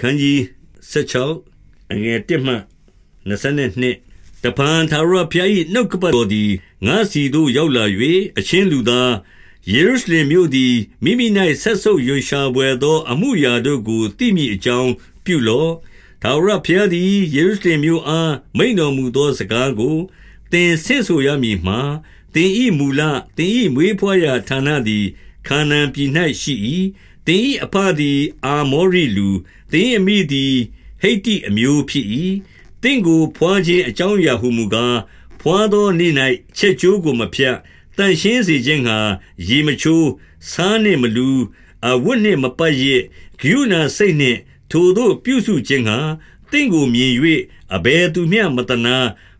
ခန်းကြီး16အငယ်1မှ22တပန်သာရဖျား၏နှုတ်ကပတ်တော်သည်ငါစီသို့ရောက်လာ၍အချင်းလူသားယေရုရှလင်မြို့သည်မိမိ၌ဆက်ဆုပ်ရွရှာပွေသော အမှုရာတို့ကိုသိမိအကြောင်းပြုလော့ထာဝရဘုရားသည်ယေရုရှလင်မြို့အားမိန်တော်မူသောစကားကိုသင်ဆင့်ဆိုရမည်မှာသင်ဤမူလသင်ဤမွေးဖွားရာဌာနသည်ခါနန်ပြည်၌ရှိ၏ သင်ဤအဖသည် အာမောရိလူသင်အမိသည် ဟိတ်တိအမျိုးဖြစ်၏သင်ကိုဖွားခြင်းအကြောင်းအရာဟုမူကားဖွားသောနေ့၌ချက်ချိုးကိုမဖြတ်တန်ရှင်းစေခြင်းဟာရေမချိုးဆားနှင့်မလူအဝတ်နှင့်မပတ်ရဂိုဏစိတ်နှင့် ထိုတို့ပြုစုခြင်းဟာတင့်ကိုမြင်၍အဘယ်သူမျှမတနာ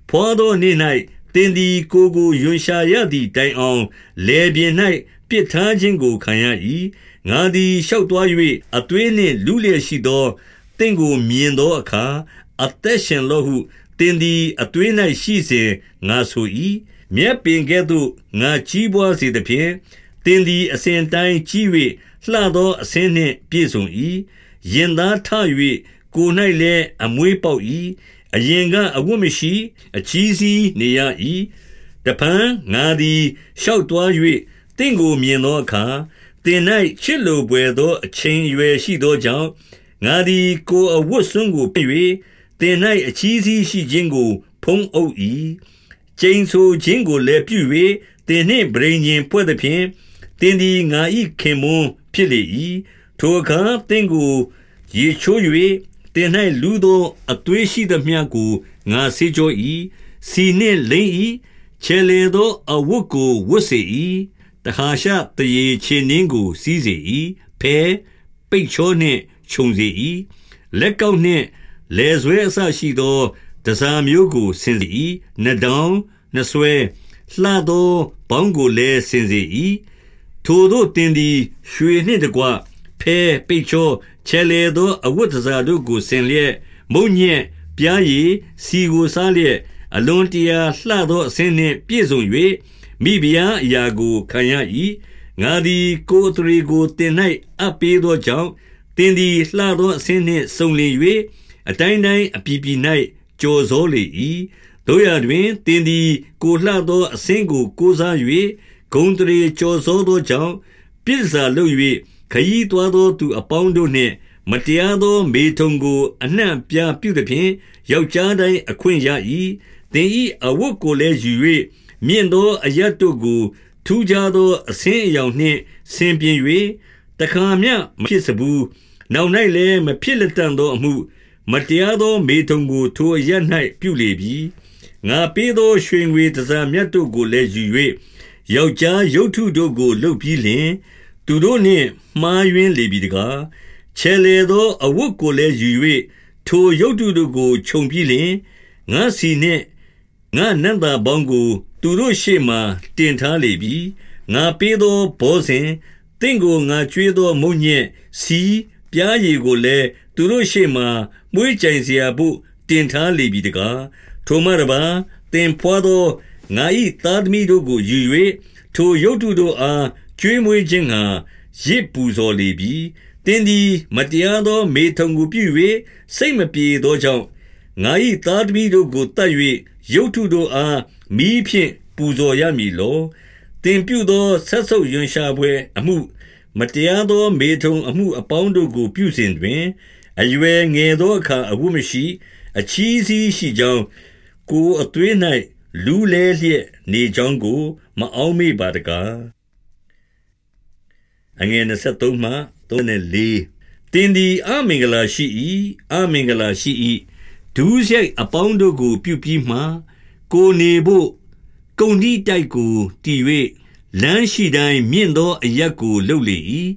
ဖွာသောနေ့၌တင်သည်ကိုကိုယွန်ရှာရသည့်တိုင်အောင်လေပြင်း၌ ပြစ်ထားခြင်းကိုခံရ၏ငါသည်လျှောက်သွား၍အသွေးနှင့်လူလျက်ရှိသောတင့်ကိုမြင်သောအခါအသက်ရှင်လောဟုတင်သည်အသွေး၌ရှိစဉ်ငါဆို၏မြက်ပင်ကဲ့သို့ငါကြီးပွားစေသဖြင့်တင်သည်အစဉ်တိုင်းကြီး၍လှသောအစင်းနှင့်ပြည့်စုံ၏ရင်သားထ၍ကို၌လည်းအမွေးပေါက်၏အရင်ကအဝတ်မရှိ အချီးစီးနေရ၏တပန်းငါသည်လျှောက်သွား၍ တင့်ကိုမြင်သောအခါတင်၌ချစ်လိုပွေသောအချင်းရွယ်ရှိသောကြောင့်ငါသည်ကိုအဝတ်စွန်းကိုပြ၍တင်၌အချီးစီးရှိခြင်းကို ဖုံးအုပ်၏ကျိန်ဆိုခြင်းကိုလည်းပြု၍တင်နှင့်ဗြိဉ္ဉ်ဖွဲ့သည်ဖြင့်တင်သည်ငါ၏ခင်မွန်းဖြစ်လေ၏ထိုအခါတင့်ကိုရေချိုး၍တင်၌လူသောအသွေးရှိသမျှကိုငါဆေးကြော၏စီနှင့်လိမ့်၏ခြေလေသောအဝတ်ကိုဝတ်စေ၏ တခါရှတရေခြေနှင်းကို စီးစေ၏ဖဲပိတ်ချောနှင့်ခြုံစေ၏လက်ကောက်နှင့်လေဆွဲအဆရှိသောတစားမျိုးကိုဆင်စေ၏နှတောင်နှဆွဲလှသောဘောင်းကိုလည်းဆင်စေ၏ထိုတို့တင်သည်ရွှေနှင့်တကွဖဲပိတ်ချောချဲလေသောအဝတ်တစားတို့ကိုဆင်လျက်မုံညက်ပြားရည်စီကိုစားလျက်အလွန်တရာလှသောအစင်းနှင့်ပြည့်စုံ၍ မိဖုရားအရာကိုခံရ၏ငါသည်ကိုယ်အထရေကိုတင်၌အပ်ပေးသောကြောင့်တင်သည်လှသောအစင်းနှင့်စုံလင်၍အတိုင်းတိုင်းအပြည်ပြည်၌ကြော်စောလေ၏တို့ရတွင်တင်သည်ကိုလှသောအစင်းကိုကိုးစား၍ဂုံတရေကြော်စောသောကြောင့်ပြစ်စာလုပ်၍ခရီးသွားသောသူအပေါင်းတို့နှင့်မတရားသောမေထုံကို အနှံ့ပြပြုသည်ဖြင့်ယောက်ျားတိုင်းအခွင့်ရ၏သင်၏အဝတ်ကိုလည်းယူ၍ မြင့်သောအရတ်တို့ကိုထူးခြားသောအဆင်းအရောင်နှင့်ဆင်ပြင်၍တခါမျှမဖြစ်စဘူးနောက်၌လည်းမဖြစ်လက်တန်သောအမှု မတရားသောမေထုံကိုထိုအရ၌ပြုလေပြီငါပေးသောရွှေငွေတစားမြတ်တို့ကိုလည်းယူ၍ယောက်ျားရုပ်ထုတို့ကိုလှုပ်ပြီးလျှင် သူတို့နှင့်မှားယွင်းလေပြီတကားချဲလေသောအဝတ်ကိုလည်းယူ၍ထိုရုပ်တုတို့ကိုခြုံပြီးလျှင်ငါစီနှင့်ငါနန္တာပေါင်းကို သူတို့ရှေ့မှာတင်ထားလေပြီငါပေးသောဘောဇင်တင့်ကိုငါကြွေးသောမုံညက်စီပြားရည်ကိုလည်းသူတို့ရှေ့မှာမွေးကြိမ်စရာဖို့တင်ထားလေပြီတကားထိုမှတပါတင်ဖွာသောငါ၏သားသမီးတို့ကိုယူ၍ထိုရုတ်တုတို့အားကြွေးမွေးခြင်းငါရစ်ပူဇော်လေပြီတင်းသည်မတရားသော မေထုံကိုပြု၍စိတ်မပြေသောကြောင့် ငါ၏သားသမီးတို့ကိုတတ်၍ရုပ်ထုတို့အားမိဖြင့်ပူဇော်ရမည်လောတင်ပြုသောဆက်ဆုပ်ယွန်ရှာပွဲ အမှု မတရားသောမေထုံအမှုအပေါင်းတို့ကို ပြုစဉ်တွင်အရွယ်ငယ်သောအခါအဝတ်မရှိ အချီးစီးရှိကြောင်းကိုအသွေး၌လူလဲလျက်နေကြောင်းကို မအောင်မေ့ပါတကားအငယ်23မှ34တင်းဒီအမင်္ဂလာရှိ၏အမင်္ဂလာရှိ၏ ဒူးရိုက်အပေါင်းတို့ကို ပြုပြီးမှကိုနေဖို့ကုံဒီတိုက်ကိုတည်၍လမ်းရှိတိုင်းမြင့်သောအရက်ကိုလှုပ်လေ၏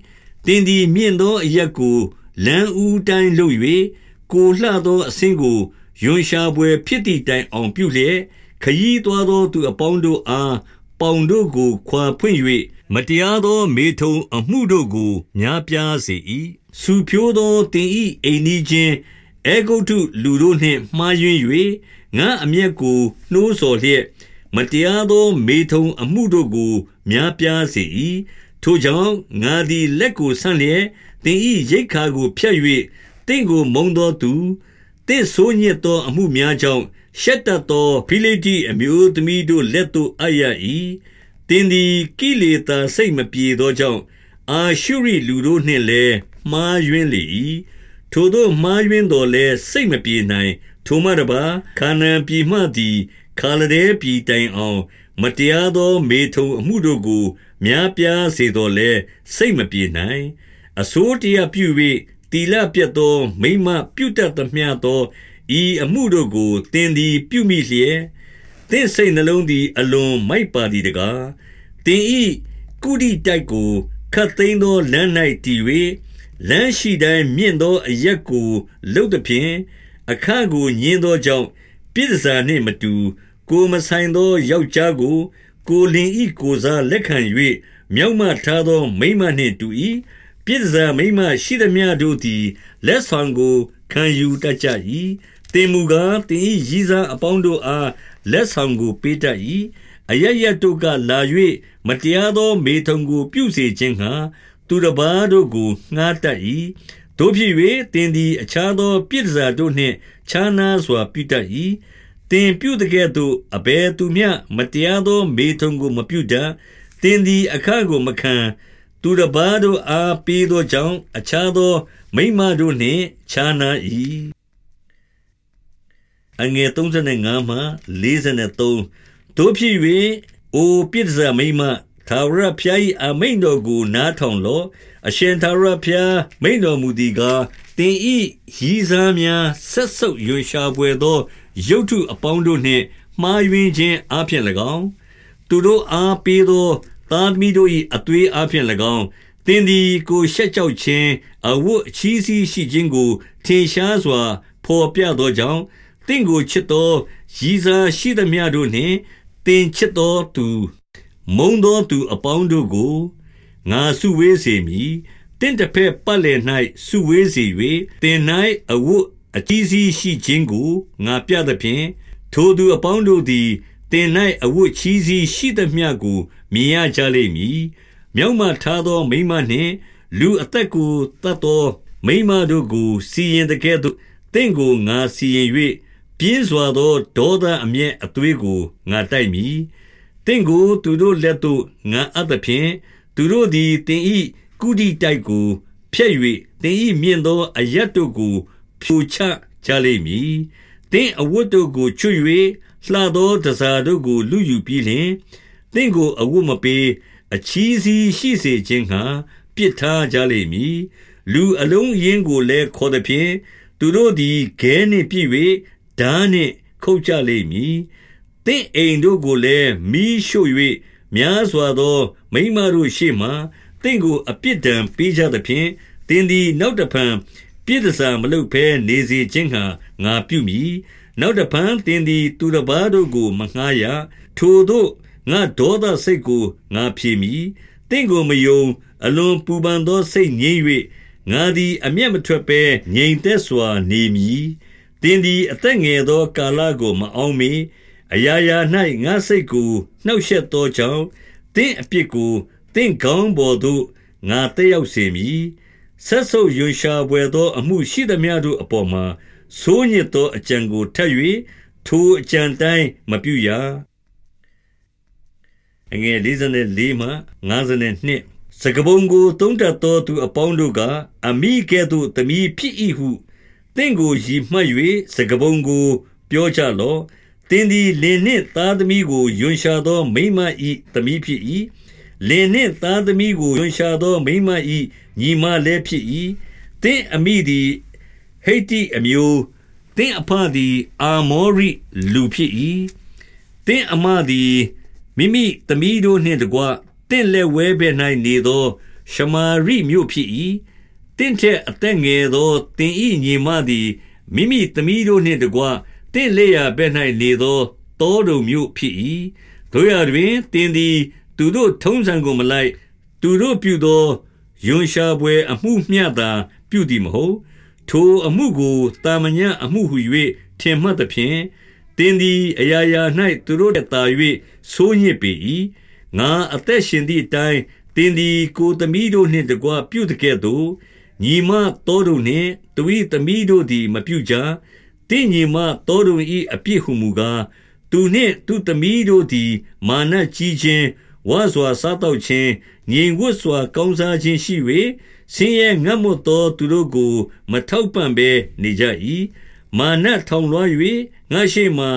တင်းဒီမြင့်သောအရက်ကိုလမ်းဦးတိုင်းလှုပ်၍ကိုလှသောအဆင်းကိုယွန်ရှာပွဲဖြစ်သည့်တိုင်အောင်ပြုလျက်ခยีသွားသောသူအပေါင်းတို့အားပေါင်တို့ကိုခွာဖွင့်၍မတရားသောမေထုံအမှုတို့ကိုများပြားစေ၏။ဆူဖြိုးသောတင်ဤအိမ်နီးချင်း အေဂုတ်ထုလူတို့နှင့်မှားယွင်း၍ငါအမျက်ကိုနှိုးဆော်လျက်မတရားသော မေထုံအမှုတို့ကို များပြားစေ၏။ထိုကြောင့်ငါသည်လက်ကိုဆန့်လျက်တင်ဤရိတ်ခါကိုဖြတ်၍တတင့်ကိုမုံသောသူတင့်ဆိုးညစ်သော အမှုများကြောင့်ရှက်တတ်သောဖိလိတိအမျိုးသမီးတို့လက်သို့အပ်ရ၏တင်းသည်ကိလေသာစိတ်မပြေသောကြောင့်အာရှုရိလူတို့နှင့်လည်းမှားယွင်းလေ၏ ထိုတို့မှားယွင်းတော်လဲစိတ်မပြေနိုင် ထိုမှတပါခါနန်ပြည်မှသည်ခါလဒဲပြည်တိုင်အောင် မတရားသော မေထုံအမှုတို့ကို များပြားစေတော်လဲစိတ်မပြေနိုင် အစိုးတရားပြု၍တီလပြတ်သော မိမပြုတ်တတ်သမျှသောဤအမှုတို့ကိုသင်သည်ပြုမိလျက်သင်စိတ်နှလုံးသည် အလွန်မိုက်ပါသည်တကားသင်ဤကုဋိတိုက်ကိုခတ်သိမ်းသောလမ်း၌တည်၍ လမ်းရှိတိုင်းမြင့်သောအရက်ကိုလှုပ်သည်ဖြင့်အခကိုညင်းသောကြောင့်ပြည်စာနှင့်မတူကိုမဆိုင်သောယောက်ျားကို ကိုလင်ဤကိုစားလက်ခံ၍မြောက်မှထားသောမိမနှင့်တူ၏ပြည်စာမိမရှိသမျှတို့သည်လက်ဆောင်ကိုခံယူတတ်ကြ၏တင်မူကားတင်ဤရည်စားအပေါင်းတို့အားလက်ဆောင်ကိုပေးတတ်၏အရရတို့ကလာ၍မတရားသော မေထုံကိုပြုစေခြင်းဟာ သူတစ်ပါးတို့ကိုငှားတတ်၏တို့ဖြစ်၍တင်သည်အခြားသော ပြည်စားတို့နှင့်ခြားနာစွာပြုတတ်၏တင်ပြုတကဲ့သို့အဘယ်သူမျှမတရားသော မေထုံကိုမပြုတတ်တင်သည်အခကိုမခံသူတစ်ပါးတို့အားပေးသောကြောင့်အခြားသော မိမတို့နှင့်ခြားနာ၏အငယ်35မှ43တို့ဖြစ်၍အိုပြစ်စမိမ သာဝရဖျား၏အမိန်တော်ကို နားထောင်လော့အရှင်သာဝရဖျားမိန်တော်မူသည်ကားတင်ဤရည်စားများဆက်ဆုပ်ရွှရှာပွေသောရုတ်ထုအပေါင်းတို့နှင့်မှားယွင်းခြင်းအပြင်၎င်းသူတို့အားပေးသောသားသမီးတို့၏အသွေးအပြင်၎င်းသင်သည်ကိုရှက်ကြောက်ခြင်းအဝတ်အချီးစီးရှိခြင်းကိုထင်ရှားစွာဖော်ပြသောကြောင့်တင့်ကိုချစ်သောရည်စားရှိသမျှတို့နှင့်တင်ချစ်သောသူ မုံသောသူအပေါင်းတို့ကိုငါစုဝေးစေမည်တင့်တစ်ဖက်ပတ်လည်၌စုဝေးစေ၍တင်၌အဝတ်အကြီးစီးရှိခြင်းကိုငါပြသဖြင့်ထိုသူအပေါင်းတို့သည်တင်၌အဝတ်ချီးစီးရှိသမျှကိုမြင်ရကြလိမ့်မည်မြောက်မှထားသောမိမနှင့် လူအသက်ကိုတတ်သောမိမတို့ကို စီရင်တကဲ့သို့တင့်ကိုငါစီရင်၍ပြင်းစွာသောဒေါသအမျက်အသွေးကိုငါတိုက်မည် တင့်ကိုသူတို့လက်သို့ငါအပ်သဖြင့်သူတို့သည်တင်ဤကုတိတိုက်ကိုဖျက်၍တင်ဤမြင့်သောအရတ်တို့ကိုဖြိုချကြလိမ့်မည်တင်အဝတ်တို့ကိုချွတ်၍လှသောတစားတို့ကိုလူယူပြီးလျှင်တင့်ကိုအဝတ်မပေးအချီးစီးရှိစေခြင်းဟာပြစ်ထားကြလိမ့်မည်လူအလုံးရင်းကိုလည်းခေါ်သည်ဖြင့်သူတို့သည်ခဲနှင့်ပြည့်၍ဓာနှင့်ခုတ်ကြလိမ့်မည်။ သင့်အိမ်တို့ကိုလည်းမီးရှို့၍များစွာသော မိန်းမတို့ရှေ့မှာသင့်ကိုအပြစ်ဒဏ်ပေးကြသဖြင့်သင်သည်နောက်တဖန်ပြည်တစားမလုပ်ဘဲနေစေခြင်းဟာငါပြုမည်။နောက်တဖန်သင်သည်သူတစ်ပါးတို့ကိုမငှားရ။ထိုတို့ငါဒေါသစိတ်ကိုငါဖြေမည်။သင်ကိုမယုံ အလွန်ပူပန်သောစိတ်ငြိမ့်၍ငါသည်အမျက်မထွက်ဘဲငြိမ်သက်စွာနေမည်။သင်သည်အသက်ငယ်သောကာလကိုမအောက်မေ့ အရာရာ၌ငါစိတ်ကိုနှောက်ယှက်သောကြောင့်သင်အပြစ်ကိုသင်ကောင်းပေါ်သို့ငါတက်ရောက်စေမည်ဆက်ဆုပ်ရွရှာပွေသော အမှုရှိသမျှတို့အပေါ်မှာဆိုးညစ်သောအကြံကိုထပ်၍ထိုအကြံတိုင်းမပြုရအငယ်54မှ52စကပုံကိုတုံးတက်သောသူအပေါင်းတို့ကအမိကဲ့သို့သမီးဖြစ်၏ဟုသင်ကိုရည်မှတ်၍စကပုံကို ပြောကြလော့သ င်သည်လင်နှင့်သားသမီးကိုယွန်ရှာသော မိမ၏သမီးဖြစ်၏လင်နှင့်သားသမီးကိုယွန်ရှာသောမိမ၏ညီမလည်းဖြစ်၏သင်အမိသည်ဟိတ်တိအမျိုးသင်အဖသည်အာမောရိလူဖြစ်၏သင်အမသည်မိမိသမီးတို့နှင့်တကွသင်လက်ဝဲဘဲ၌နေသော ရှမာရိမြို့ဖြစ်၏တင့်ထက်အသက်ငယ်သောတင်ဤညီမသည်မိမိသမီးတို့နှင့်တကွ တင့်လေရာဘက်၌နေသောတောတုံမျိုးဖြစ်၏တို့ရတွင်တင်သည်သူတို့ထုံးစံကိုမလိုက် သူတို့ပြုသောယွန်ရှာပွဲအမှုမျှသာပြုသည်မဟုတ် ထိုအမှုကိုတာမညအမှုဟု၍ထင်မှတ်သဖြင့်တင်းသည်အရာရာ၌သူတို့တာ၍ဆိုးညစ်ပေ၏ငါအသက်ရှင်သည့်အတိုင်းတင်းသည်ကိုသမီးတို့နှင့်တကွပြုတကဲ့သို့ညီမသောတို့နှင့်သူ၏သမီးတို့သည်မပြုကြ။တ င်းညီမသောတို့၏အပြစ်ဟုမူကားသူနှင့်သူသမီးတို့သည် မာနကြီးခြင်းဝါစွာစားတော့ခြင်းငြိမ်ဝတ်စွာ ကောင်းစားခြင်းရှိ၍ဆင်းရဲငတ်မွတ်သောသူတို့ကို မထောက်ပံ့ဘဲနေကြ၏မာနထောင်လွှား၍ငါရှိမှ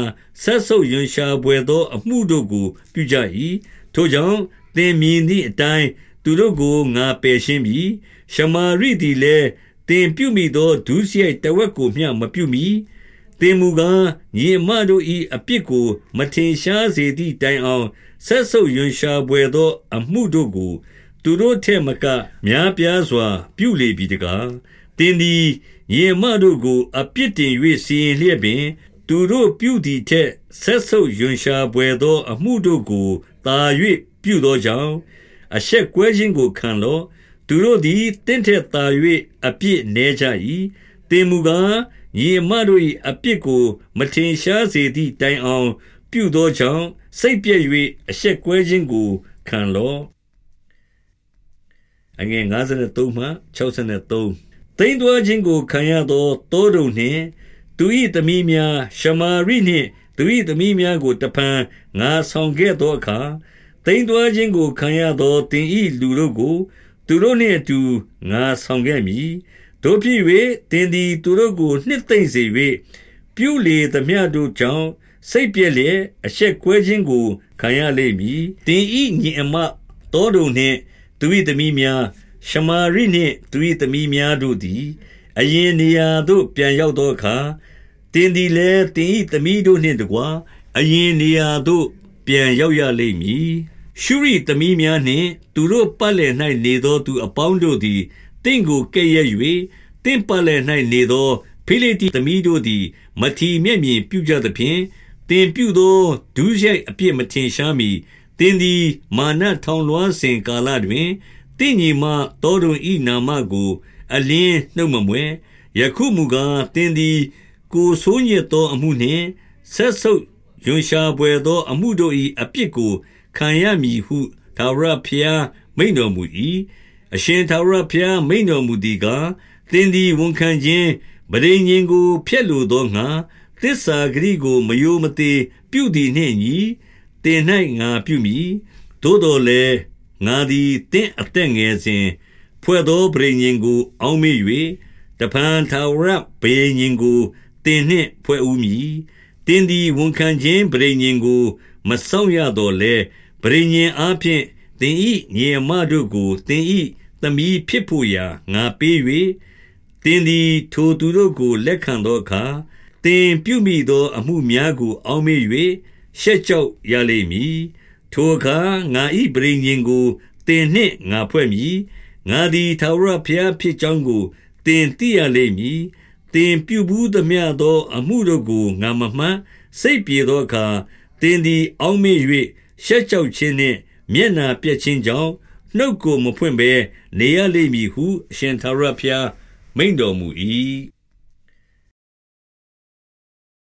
ဆက်ဆုပ်ယွန်ရှာပွေသော အမှုတို့ကို ပြုကြ၏ထိုကြောင့်သင်မြင်သည့်အတိုင်းသူတို့ကိုငါပယ်ရှင်းပြီရှမာရိသည်လည်းသင်ပြုမိသောဒုစရိုက်တဝက်ကိုမျှမပြုမိ သင်မူကားညီအမတို့၏အပြစ်ကို မထင်ရှားစေသည့်တိုင်အောင်ဆက်ဆုပ်ယွန်ရှာပွေသော အမှုတို့ကို သူတို့ထက်မကများပြားစွာ ပြုလေပြီတကားတင်းသည်ညီအမတို့ကို အပြစ်တင်၍စီရင်လျက်ပင် သူတို့ပြုသည်ထက်ဆက်ဆုပ်ယွန်ရှာပွေသော အမှုတို့ကိုတာ၍ပြုသောကြောင့်အဆက်ကွဲခြင်းကိုခံလော့သူတို့သည်တင့်ထက်သာ၍အပြစ်နည်းကြ၏ တင်မူကားညီအမတို့၏အပြစ်ကို မထင်ရှားစေသည့်တိုင်အောင် ပြုသောကြောင့်စိတ်ပြည့်၍အဆက်ကွဲခြင်းကိုခံလော့အငယ်53မှ63တိမ်တော်ခြင်းကိုခံရသောတောတုံနှင့်သူ၏သမီးများရှမာရိနှင့်သူ၏သမီးများကိုတဖန်ငါဆောင်ခဲ့သောအခါတိမ်တော်ခြင်းကိုခံရသောတင်ဤလူတို့ကို သူတို့နှင့်အတူငါဆောင်ခဲ့မည် တို့ဖြစ်၍တင်သည်သူတို့ကိုနှစ်သိမ့်စေ၍ပြုလေသမျှတို့ကြောင့်စိတ်ပြည့်လျက်အဆက်ကွဲခြင်းကိုခံရလိမ့်မည်တင်ဤညီအမတော်တို့နှင့်သူ၏သမီးများရှမာရိနှင့်သူ၏သမီးများတို့သည်အရင်နေရာသို့ပြန်ရောက်သောအခါတင်သည်လည်းတင်၏သမီးတို့နှင့်တကွာအရင်နေရာသို့ပြန်ရောက်ရလိမ့်မည်ရှုရိသမီးများနှင့်သူတို့ပတ်လည်၌နေသောသူအပေါင်းတို့သည် တင့်ကိုကဲ့ရဲ့၍တင့်ပတ်လည်၌နေသောဖိလိတိသမီးတို့သည် မထီမဲ့မြင်ပြုကြသဖြင့်တင်ပြုသောဒုစရိုက်အပြစ်မထင်ရှားမီတင်သည်မာနထောင်လွှားစဉ်ကာလတွင်တင့်ညီမတော်တွင်ဤနာမကို အလင်းနှုတ်မမွဲယခုမူကားတင်သည် ကိုဆိုးညစ်သောအမှုနှင့်ဆက်ဆုပ်ယွန်ရှာပွေသော အမှုတို့၏အပြစ်ကိုခံရမည်ဟုထာဝရဘုရားမိန့်တော်မူ၏ အရှင်ထာဝရဘုရားမိန့်တော်မူသည်ကားသင်သည်ဝန်ခံခြင်းပရိညင်ကိုဖျက်လိုသောငါသစ္စာဂရိကိုမယိုမသေးပြုသည်နှင့်ညီတင်၌ငါပြုမည်သို့တော်လည်းငါသည်တင့်အသက်ငယ်စဉ်ဖွဲ့သောပရိညင်ကို အောင်းမေ၍တပန်ထာဝရပရိညင်ကိုတင်နှင့်ဖွဲ့ဦးမည်တင်သည်ဝန်ခံခြင်းပရိညင်ကို မဆောင်ရတော့လဲပရိညင်အားဖြင့်သင်ဤညေမတို့ကိုသင်ဤ သမီးဖြစ်ဖို့ရာငါပေး၍တင်းသည်ထိုသူတို့ကိုလက်ခံသောအခါတင်ပြုမိသောအမှုများကို အောက်မေ့၍ရှက်ကြောက်ရလိမ့်မည်ထိုအခါငါဤပရိညင်ကိုတင်နှင့်ငါဖွဲ့မည်ငါသည်ထာဝရဘုရားဖြစ်ကြောင်းကိုတင်သိရလိမ့်မည်တင်ပြုဘူးသမျှသော အမှုတို့ကိုငါမမှန်စိတ်ပြေသောအခါတင်သည် အောက်မေ့၍ရှက်ကြောက်ခြင်းနှင့် မျက်နာပြက်ခြင်းကြောင့် နှုတ်ကိုမဖွင့်ဘဲနေရလိမ့်မည်ဟု အရှင်သာရဘုရား မိန်တော်မူ၏